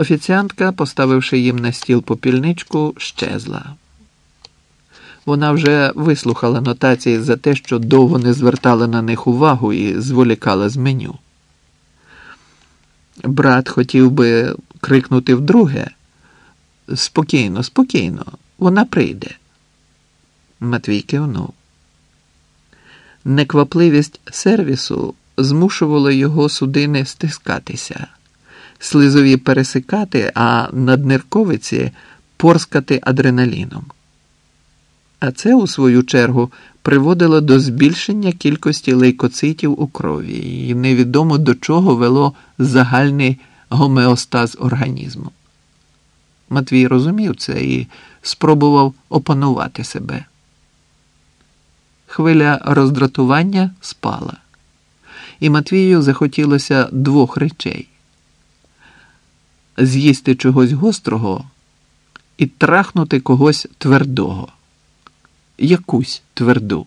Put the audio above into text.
Офіціантка, поставивши їм на стіл попільничку, щезла. Вона вже вислухала нотації за те, що довго не звертала на них увагу і зволікала з меню. Брат хотів би крикнути вдруге. Спокійно, спокійно, вона прийде. Матвій кивнув. Неквапливість сервісу змушувала його судини стискатися, слизові пересикати, а наднирковиці порскати адреналіном. А це, у свою чергу, приводило до збільшення кількості лейкоцитів у крові, і невідомо до чого вело загальний гомеостаз організму. Матвій розумів це і спробував опанувати себе. Хвиля роздратування спала, і Матвію захотілося двох речей: з'їсти чогось гострого і трахнути когось твердого, якусь тверду.